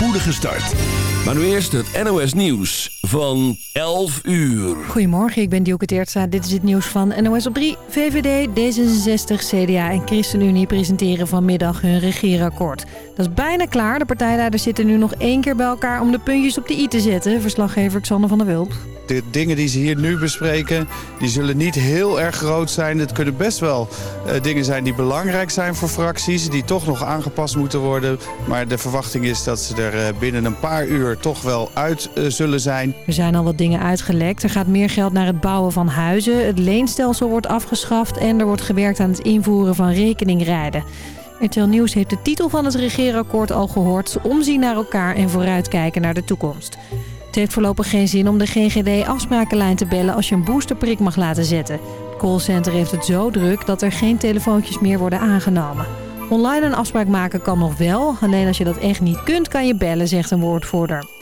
spoedige start. Maar nu eerst het NOS Nieuws van 11 uur. Goedemorgen, ik ben Dielke Teertstra. Dit is het nieuws van NOS op 3. VVD, D66, CDA en ChristenUnie presenteren vanmiddag hun regeerakkoord. Dat is bijna klaar. De partijleiders zitten nu nog één keer bij elkaar om de puntjes op de i te zetten. Verslaggever Xander van der Wulp. De dingen die ze hier nu bespreken, die zullen niet heel erg groot zijn. Het kunnen best wel uh, dingen zijn die belangrijk zijn voor fracties... die toch nog aangepast moeten worden. Maar de verwachting is dat ze er uh, binnen een paar uur toch wel uit uh, zullen zijn. Er zijn al wat dingen uitgelekt. Er gaat meer geld naar het bouwen van huizen. Het leenstelsel wordt afgeschaft en er wordt gewerkt aan het invoeren van rekeningrijden. RTL Nieuws heeft de titel van het regeerakkoord al gehoord. Omzien naar elkaar en vooruitkijken naar de toekomst. Het heeft voorlopig geen zin om de GGD-afsprakenlijn te bellen als je een boosterprik mag laten zetten. Het callcenter heeft het zo druk dat er geen telefoontjes meer worden aangenomen. Online een afspraak maken kan nog wel, alleen als je dat echt niet kunt kan je bellen, zegt een woordvoerder.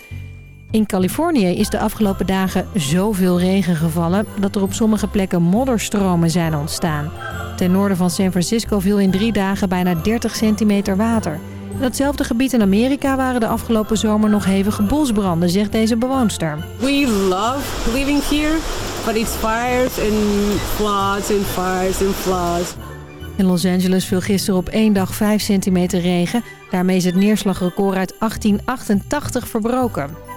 In Californië is de afgelopen dagen zoveel regen gevallen dat er op sommige plekken modderstromen zijn ontstaan. Ten noorden van San Francisco viel in drie dagen bijna 30 centimeter water. In datzelfde gebied in Amerika waren de afgelopen zomer nog hevige bosbranden, zegt deze bewoonster. We love living here, but it's fires and floods and fires and floods. In Los Angeles viel gisteren op één dag 5 centimeter regen. Daarmee is het neerslagrecord uit 1888 verbroken.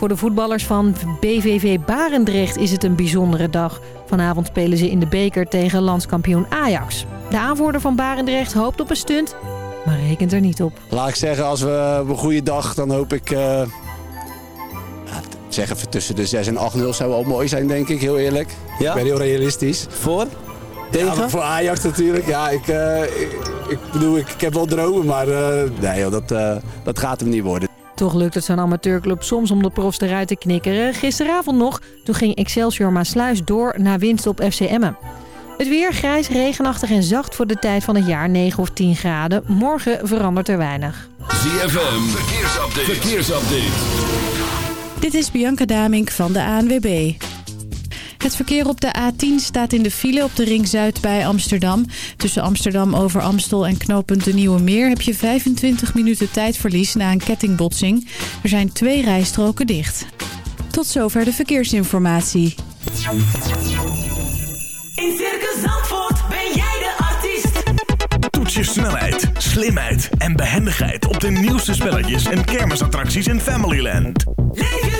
Voor de voetballers van BVV Barendrecht is het een bijzondere dag. Vanavond spelen ze in de beker tegen landskampioen Ajax. De aanvoerder van Barendrecht hoopt op een stunt, maar rekent er niet op. Laat ik zeggen, als we een goede dag, dan hoop ik... Uh, ja, zeg even tussen de 6 en 8-0 zou wel mooi zijn, denk ik, heel eerlijk. Ja? Ik ben heel realistisch. Voor? Tegen? Ja, voor Ajax natuurlijk. Ja, ik, uh, ik, ik, bedoel, ik, ik, heb wel dromen, maar uh, nee, joh, dat, uh, dat gaat hem niet worden. Toch lukt het zo'n amateurclub soms om de profs eruit te knikkeren. Gisteravond nog, toen ging Excelsior Maasluis door naar winst op FC Emmen. Het weer grijs, regenachtig en zacht voor de tijd van het jaar, 9 of 10 graden. Morgen verandert er weinig. ZFM, verkeersupdate. verkeersupdate. Dit is Bianca Damink van de ANWB. Het verkeer op de A10 staat in de file op de Ring Zuid bij Amsterdam. Tussen Amsterdam over Amstel en knooppunt de Nieuwe Meer... heb je 25 minuten tijdverlies na een kettingbotsing. Er zijn twee rijstroken dicht. Tot zover de verkeersinformatie. In Circus Zandvoort ben jij de artiest. Toets je snelheid, slimheid en behendigheid... op de nieuwste spelletjes en kermisattracties in Familyland. Leef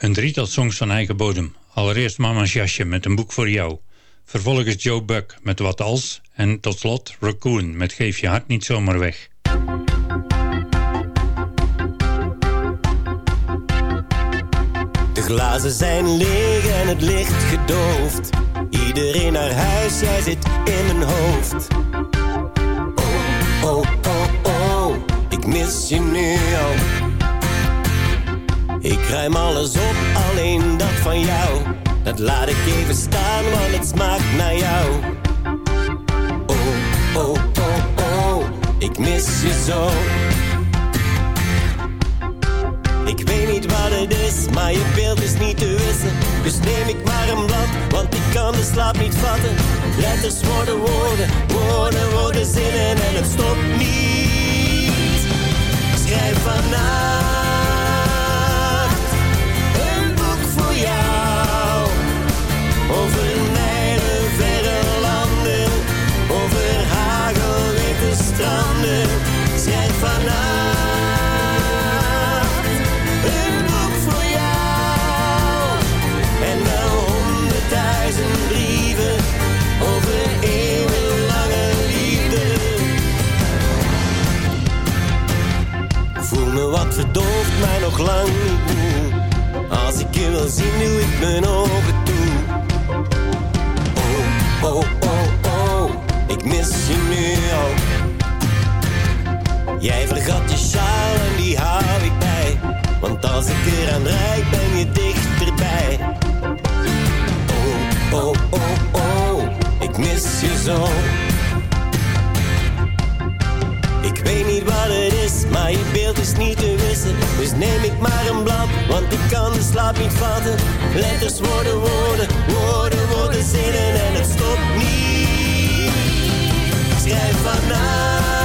Een drietal songs van eigen bodem. Allereerst Mama's Jasje met een boek voor jou. Vervolgens Joe Buck met Wat Als. En tot slot Raccoon met Geef je hart niet zomaar weg. De glazen zijn leeg en het licht gedoofd. Iedereen naar huis, jij zit in mijn hoofd. Oh, oh, oh, oh, ik mis je nu al. Ik ruim alles op, alleen dat van jou. Dat laat ik even staan, want het smaakt naar jou. Oh, oh, oh, oh, ik mis je zo. Ik het is, maar je beeld is niet te wissen. Dus neem ik maar een blad, want ik kan de slaap niet vatten. Letters worden woorden, woorden worden zinnen en het stopt niet. Schrijf vannacht stranden. Schrijf vannacht een boek voor jou. En wel honderdduizend brieven over eeuwenlange liefde. Voel me wat verdoofd, maar nog lang niet. Als ik je wil zien, doe ik mijn ogen toe. Oh, oh, oh, oh, ik mis je nu al. Jij vergat je sjaal en die hou ik bij. Want als ik eraan rijd, ben je dichterbij. Oh, oh, oh, oh, ik mis je zo. Ik weet niet wat het is, maar je beeld is niet te wissen. Dus neem ik maar een blad, want ik kan de slaap niet vatten. Letters worden woorden, woorden worden zinnen en het stopt niet. Schrijf vannacht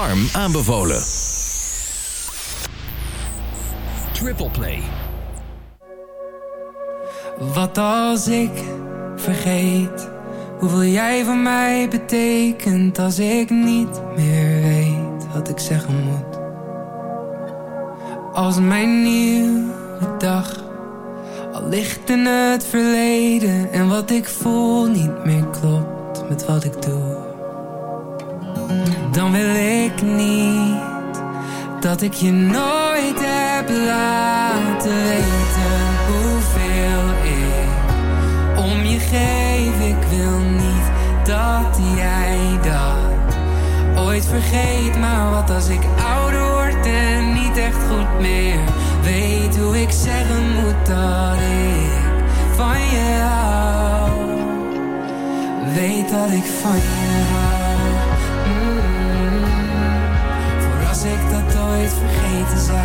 Warm aanbevolen. Triple Play. Wat als ik vergeet hoeveel jij voor mij betekent als ik niet meer weet wat ik zeggen moet? Als mijn nieuwe dag al ligt in het verleden en wat ik voel niet meer klopt met wat ik doe, dan wil ik niet dat ik je nooit heb laten weten hoeveel ik om je geef. Ik wil niet dat jij dat ooit vergeet. Maar wat als ik ouder word en niet echt goed meer weet hoe ik zeggen moet dat ik van je hou. Weet dat ik van je hou. Vergeten zou.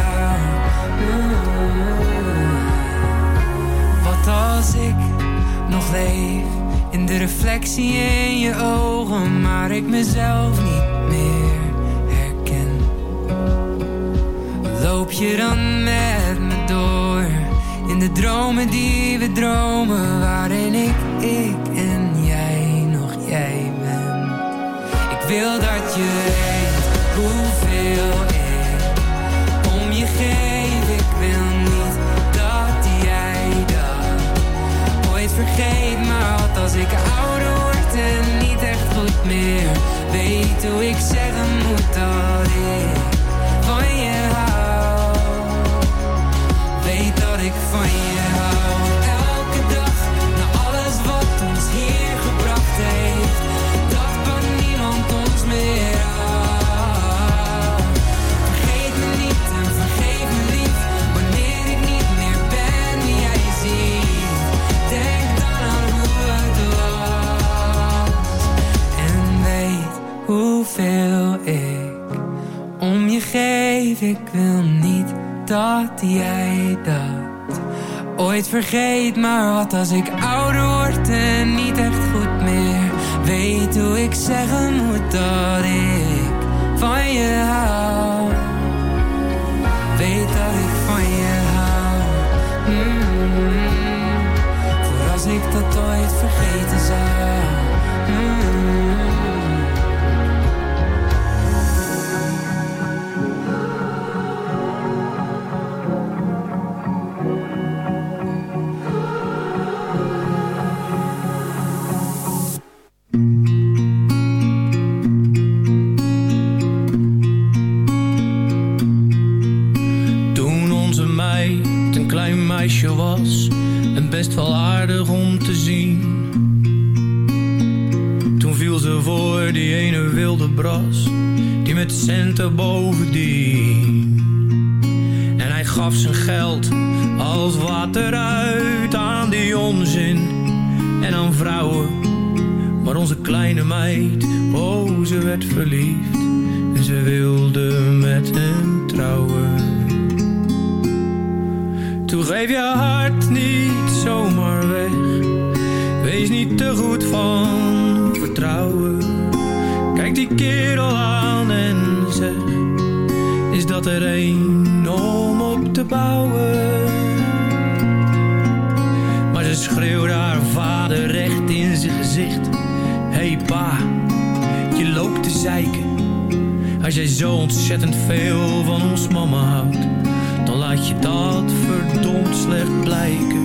Wat als ik nog leef in de reflectie in je ogen, maar ik mezelf niet meer herken. Loop je dan met me door in de dromen die we dromen, waarin ik, ik en jij nog jij bent. Ik wil dat je weet hoeveel om je geef. Ik wil niet dat jij dat ooit vergeet. Maar wat als ik ouder word en niet echt goed meer weet hoe ik zeggen moet dat ik ooit vergeet. Maar wat als ik ouder word en niet echt goed meer weet hoe ik zeggen moet dat ik van je hou. Weet dat ik van je hou. Mm. Voor als ik dat ooit vergeten zou. Mm. Toen Wees niet te goed van vertrouwen. Kijk die kerel aan en zeg: Is dat er een om op te bouwen? Maar ze schreeuwde haar vader recht in zijn gezicht: Hey pa, je loopt te zeiken. Als jij zo ontzettend veel van ons mama houdt dan laat je dat verdomd slecht blijken.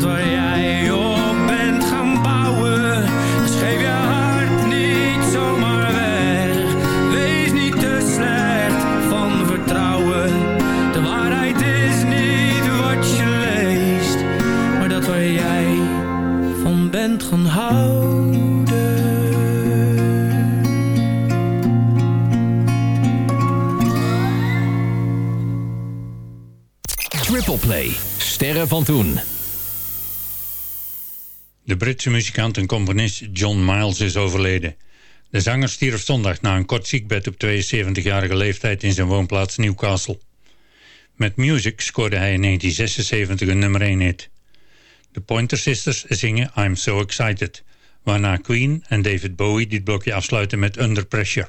Dat waar jij op bent gaan bouwen. Dus geef je hart niet zomaar weg. Wees niet te slecht van vertrouwen. De waarheid is niet wat je leest, maar dat waar jij van bent gaan houden. Triple Play. Sterren van toen. Britse muzikant en componist John Miles is overleden. De zanger stierf zondag na een kort ziekbed op 72-jarige leeftijd in zijn woonplaats Newcastle. Met Music scoorde hij in 1976 een nummer 1 hit. De Pointer Sisters zingen I'm So Excited, waarna Queen en David Bowie dit blokje afsluiten met Under Pressure.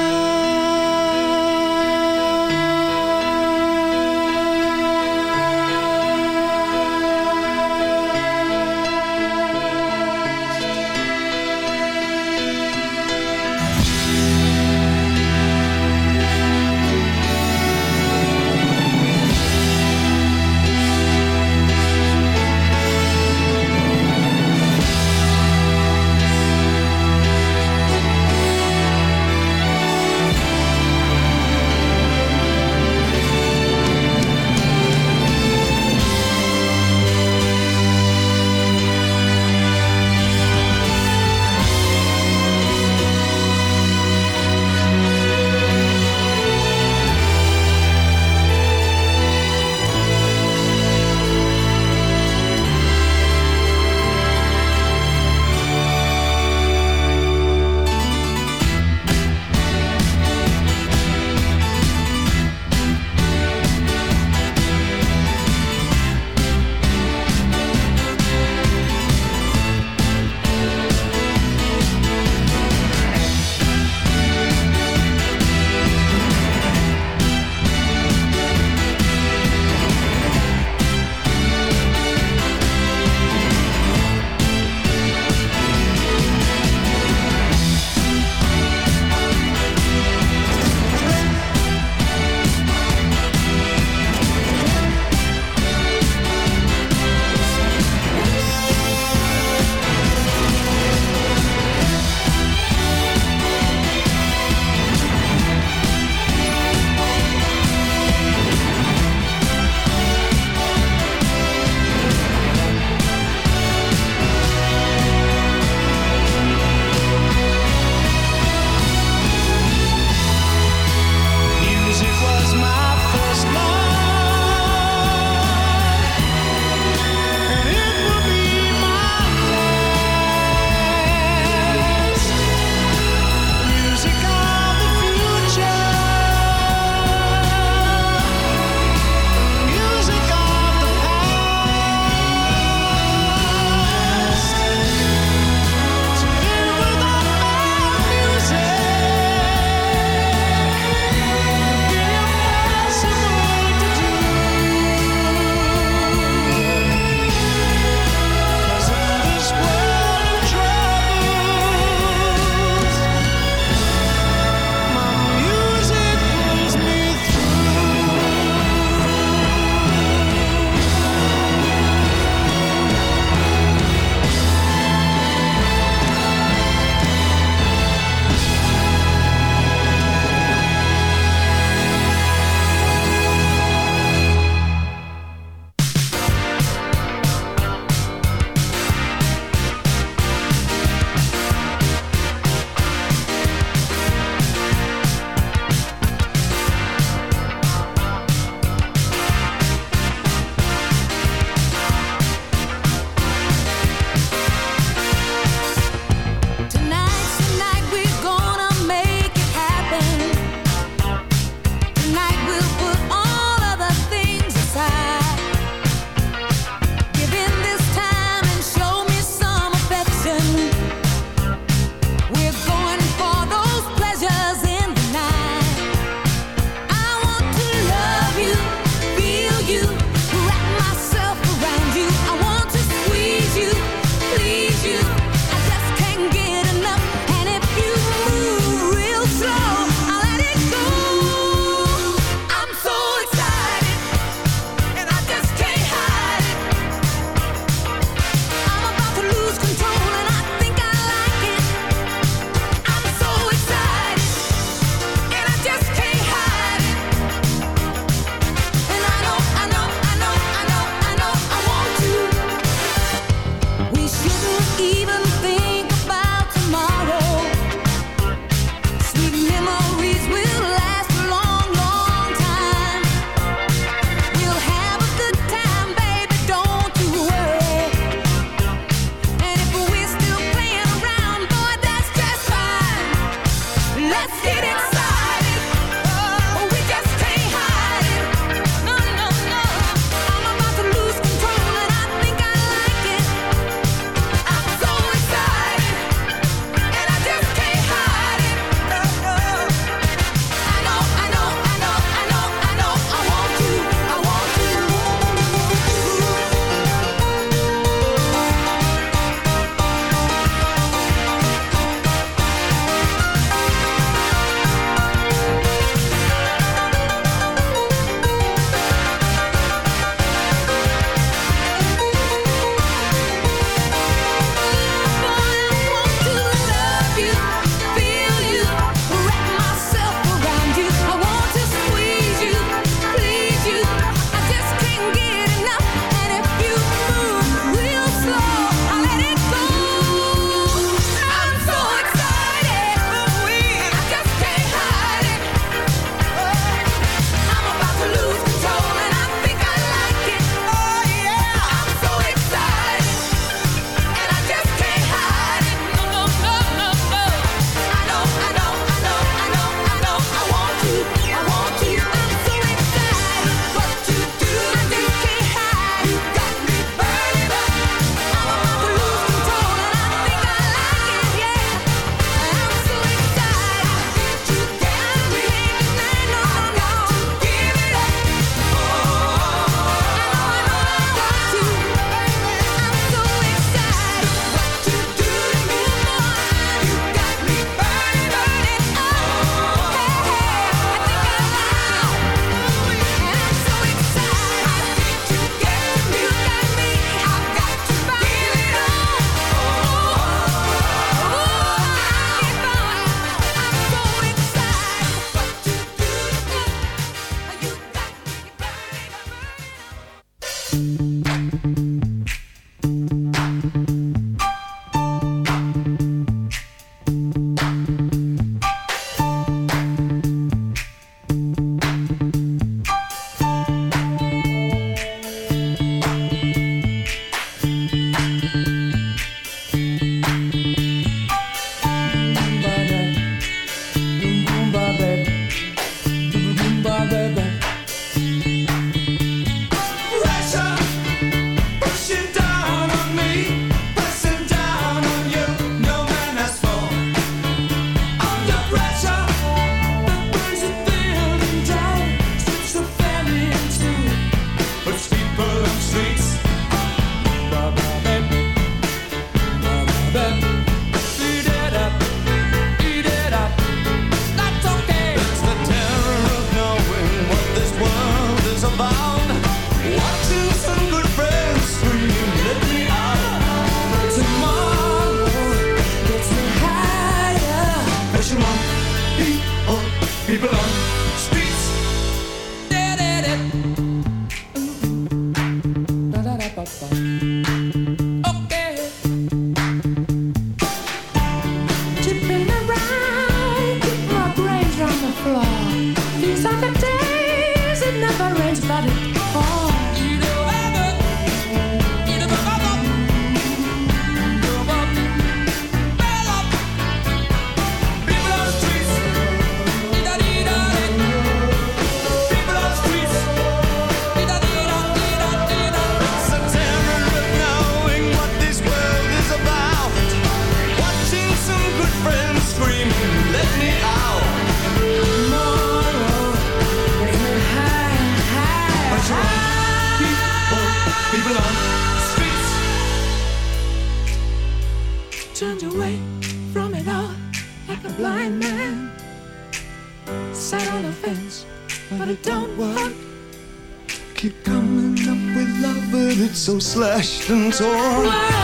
Christian.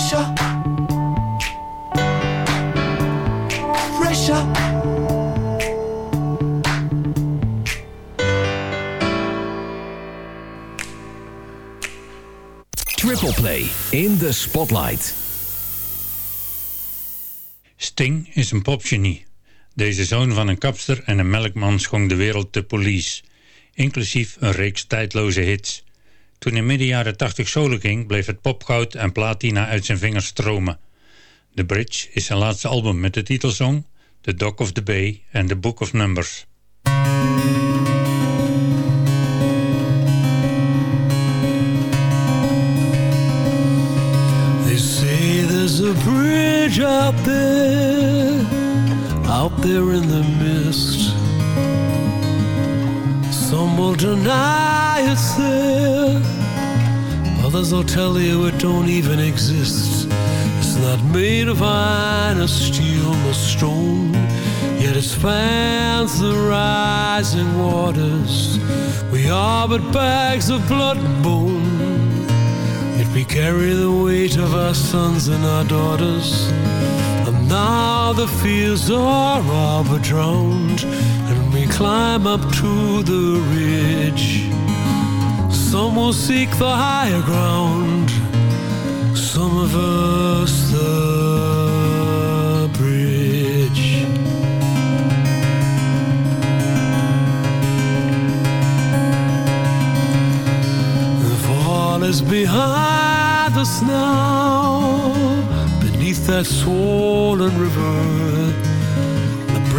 Pressure. Pressure. Triple Play in the Spotlight. Sting is een popgenie. Deze zoon van een kapster en een melkman schonk de wereld de police. Inclusief een reeks tijdloze hits. Toen in midden jaren 80 solo ging, bleef het popgoud en platina uit zijn vingers stromen. The Bridge is zijn laatste album met de titelsong The Dock of the Bay en The Book of Numbers. They say there's a bridge out there, out there in the mist. Some will deny it's there, others will tell you it don't even exist. It's not made of iron or steel nor stone, yet it spans the rising waters. We are but bags of blood and bone. Yet we carry the weight of our sons and our daughters. And now the fields are all but drowned, climb up to the ridge. Some will seek the higher ground, some of us the bridge. The fall is behind us now, beneath that swollen river.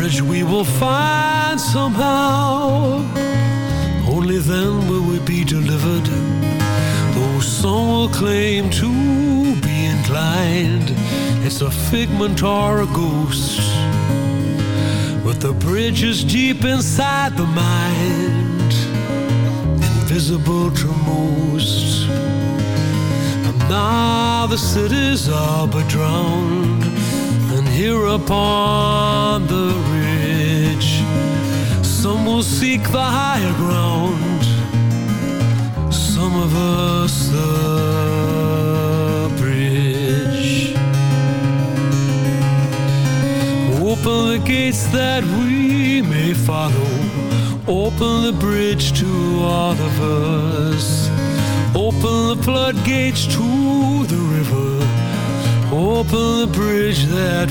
We will find somehow. Only then will we be delivered. Though some will claim to be inclined, it's a figment or a ghost. But the bridge is deep inside the mind invisible to most. And now the cities are but drowned, and here upon the some will seek the higher ground, some of us the bridge. Open the gates that we may follow. Open the bridge to all of us. Open the floodgates to the river. Open the bridge that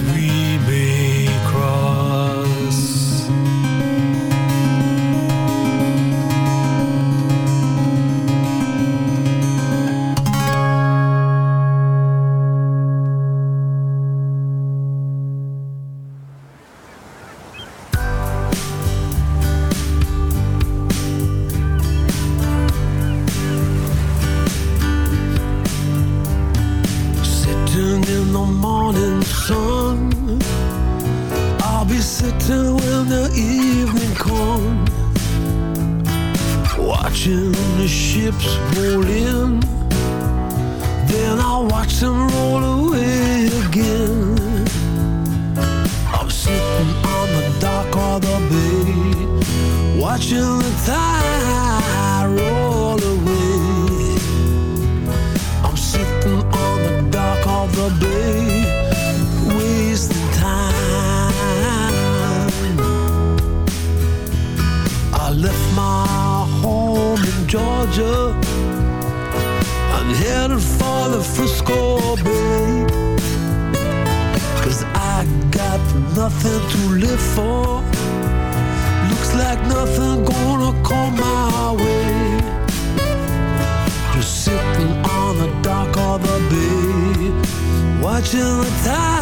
To live for. Looks like nothing gonna come my way. Just sitting on the dock of the bay, watching the tide.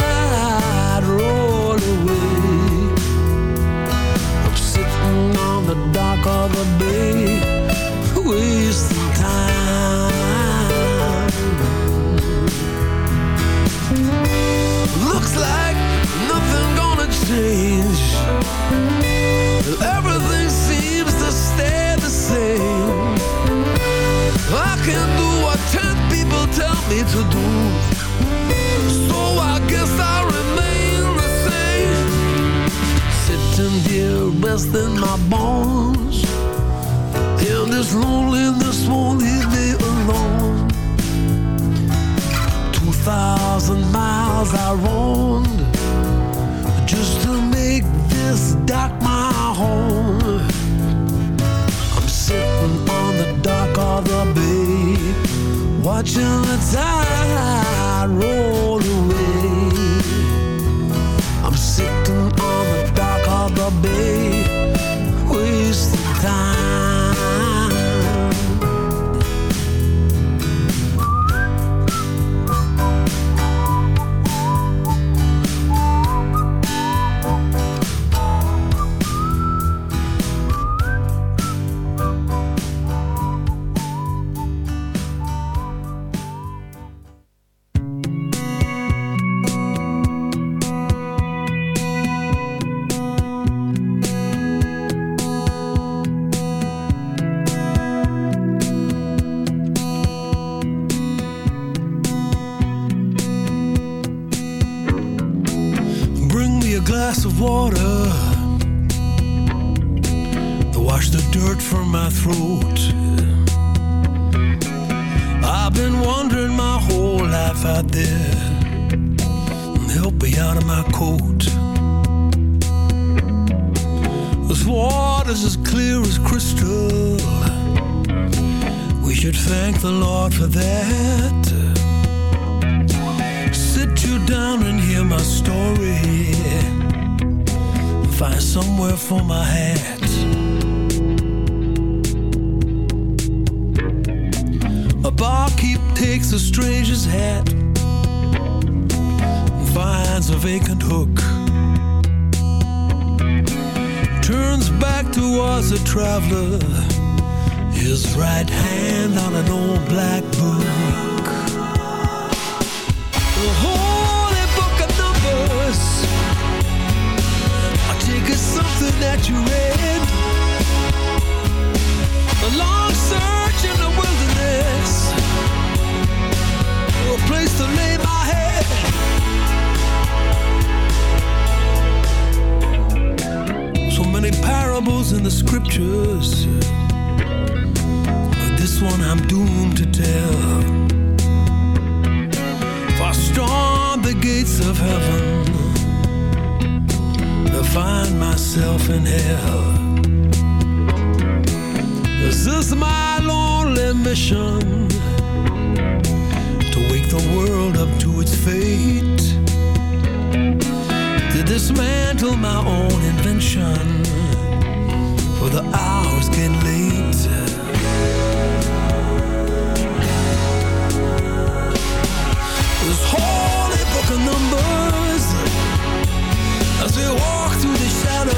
best in my bones. And this loneliness won't leave me alone. Two thousand miles I roamed Just to make this dock my home. I'm sitting on the dock of the bay Watching the tide roll. time. find myself in hell. Is this my lonely mission? To wake the world up to its fate. To dismantle my own invention. For the hours get late. This holy book of numbers As we walk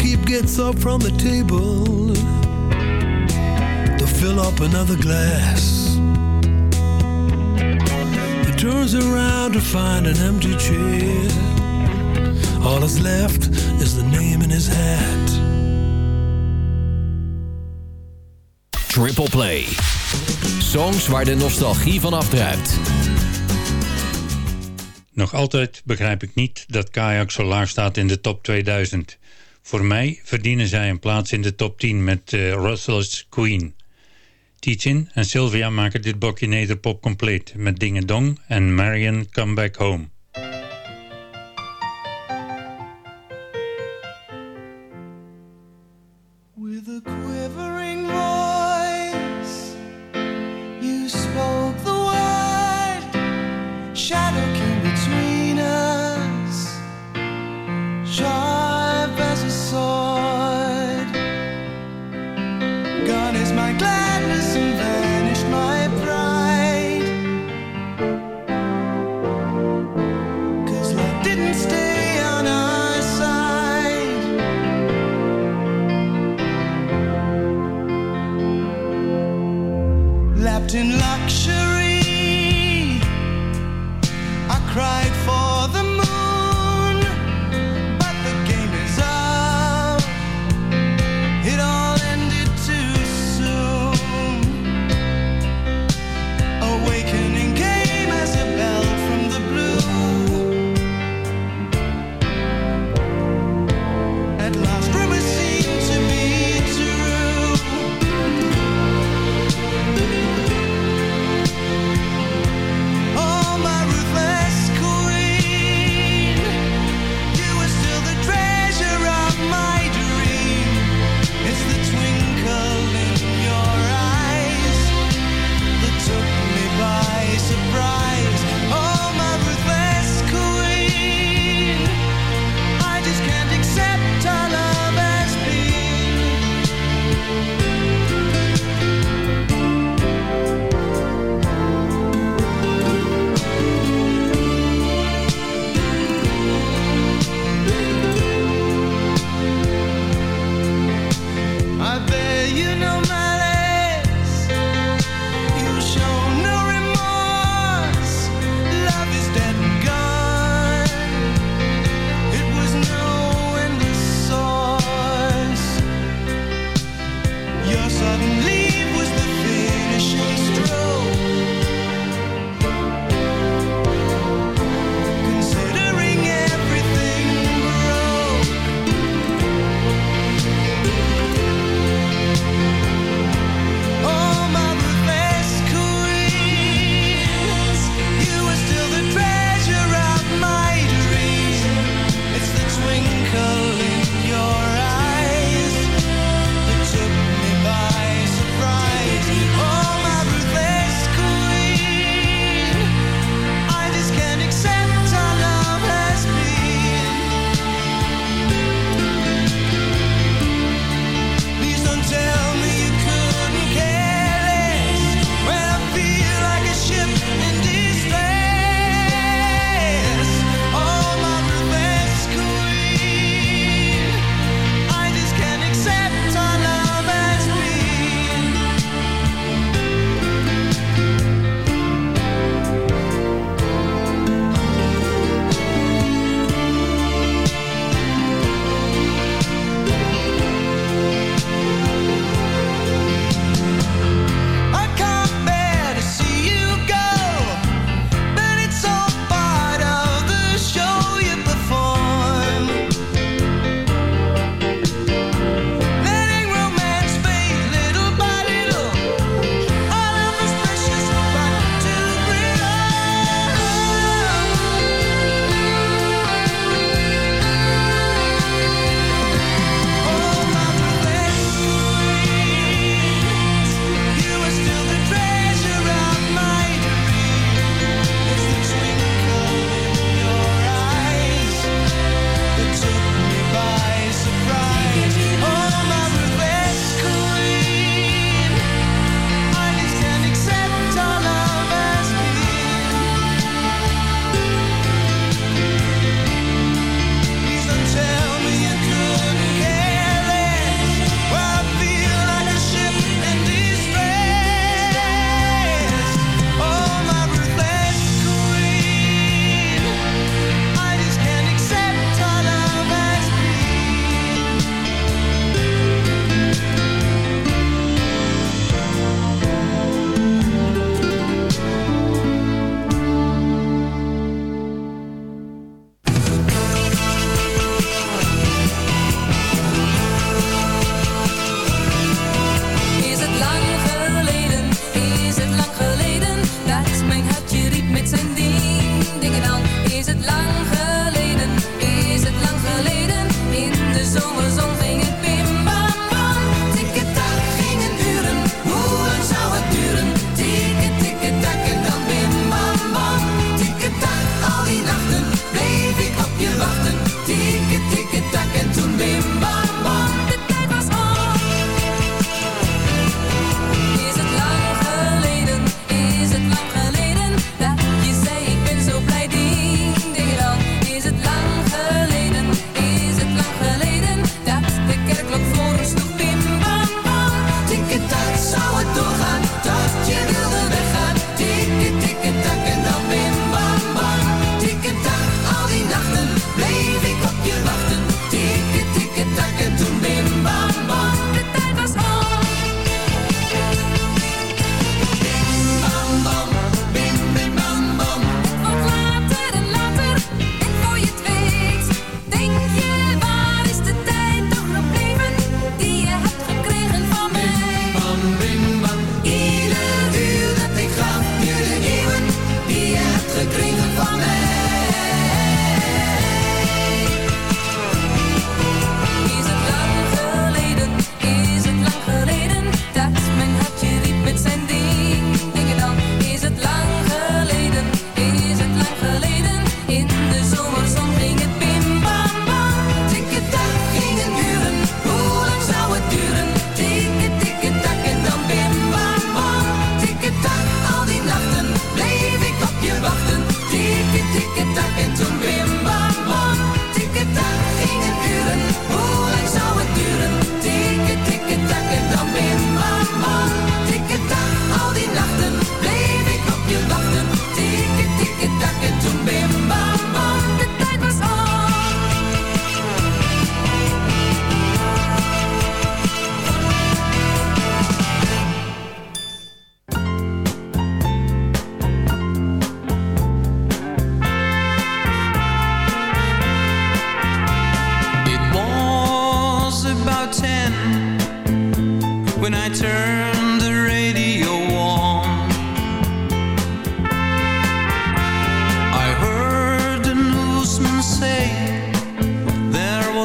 barkeep gets up from the table to fill up another glass. He turns around to find an empty chair. All that's left is the name in his hat. Triple Play. Songs waar de nostalgie van afdruipt. Nog altijd begrijp ik niet dat Kayak zo laag staat in de top 2000. Voor mij verdienen zij een plaats in de top 10 met eh, Russell's Queen. Teachin en Sylvia maken dit blokje nederpop compleet met Dinge Dong en Marion Come Back Home.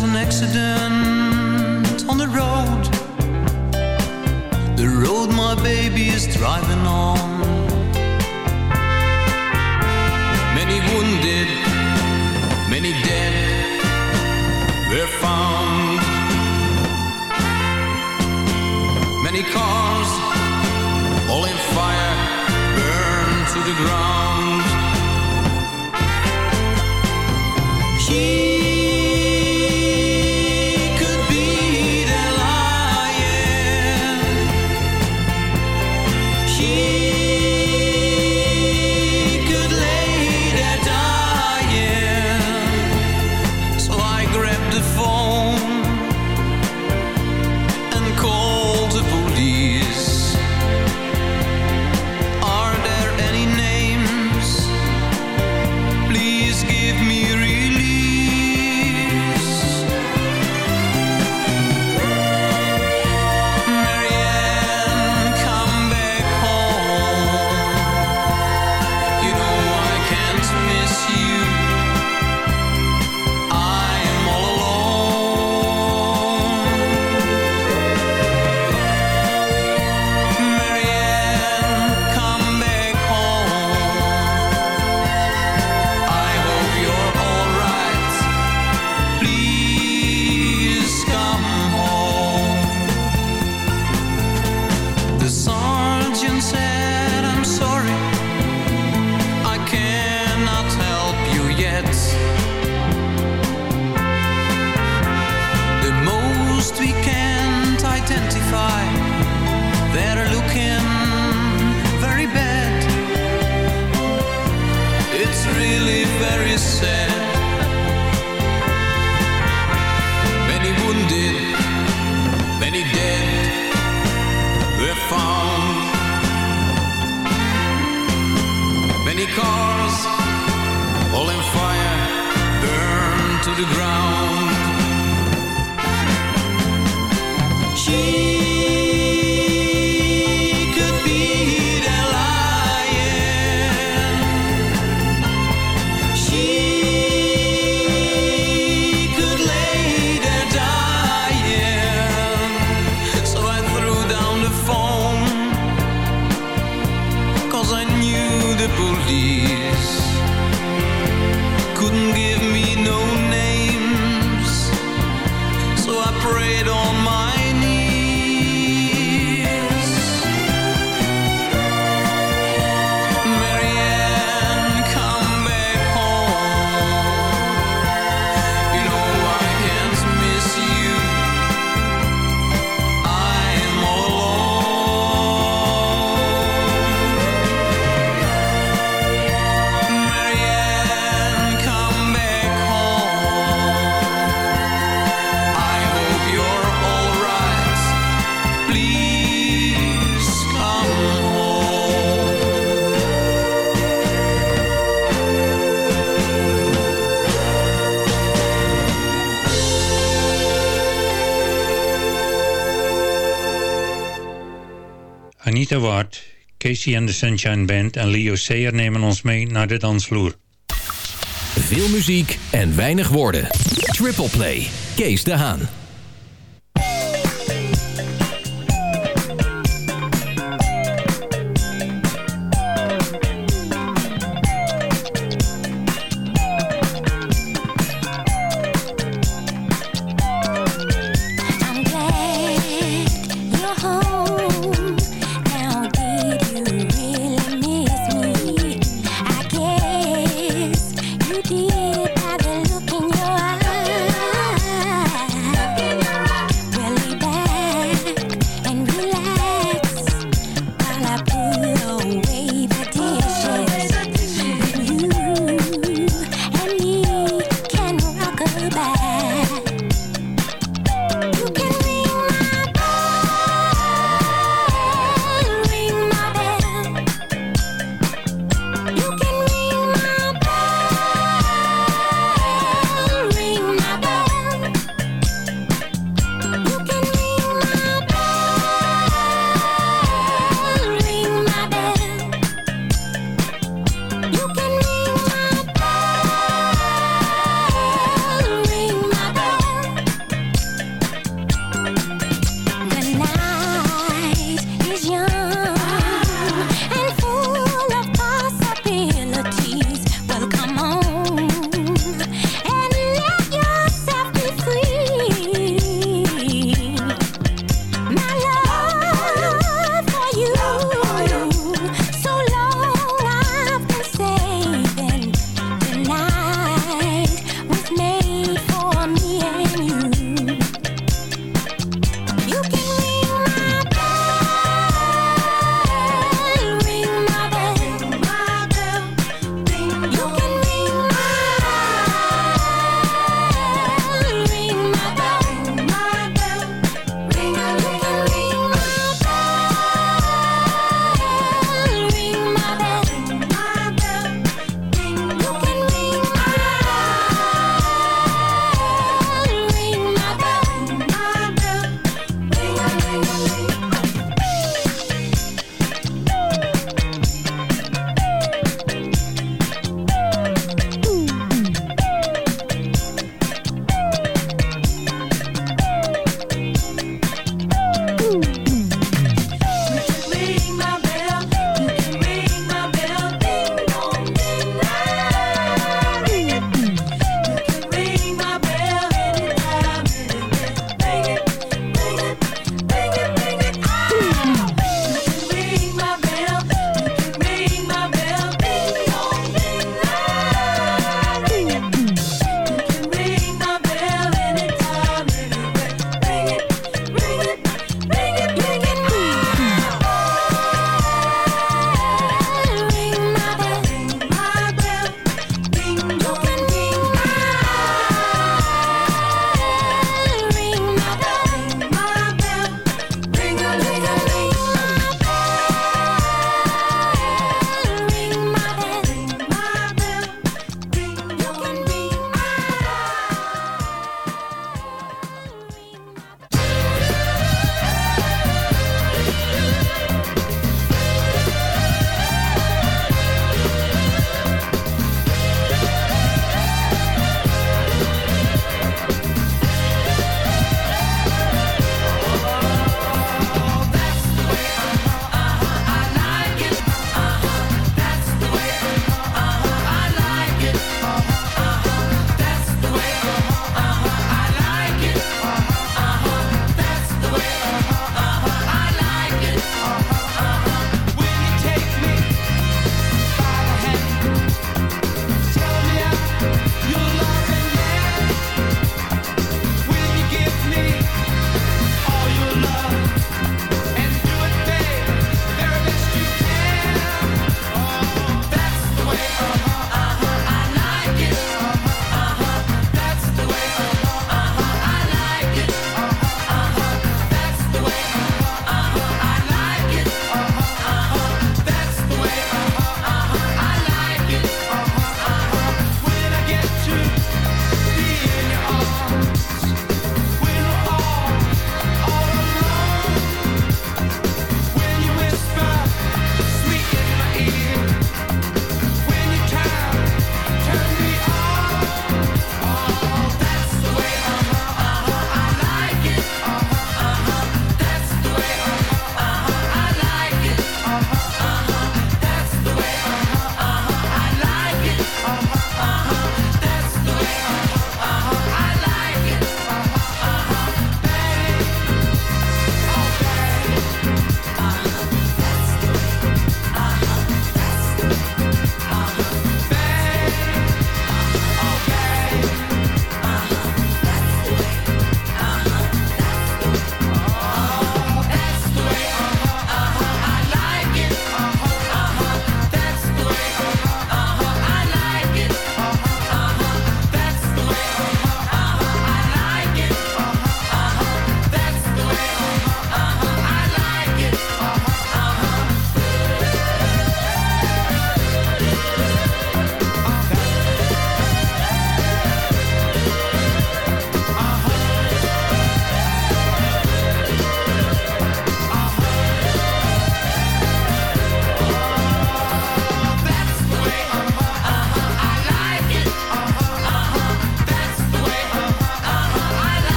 was an accident on the road. The road my baby is driving on. Many wounded, many dead were found. Many cars, all in fire, burned to the ground. She Die en de Sunshine Band en Leo Sayer nemen ons mee naar de dansvloer. Veel muziek en weinig woorden. Triple Play. Kees de Haan.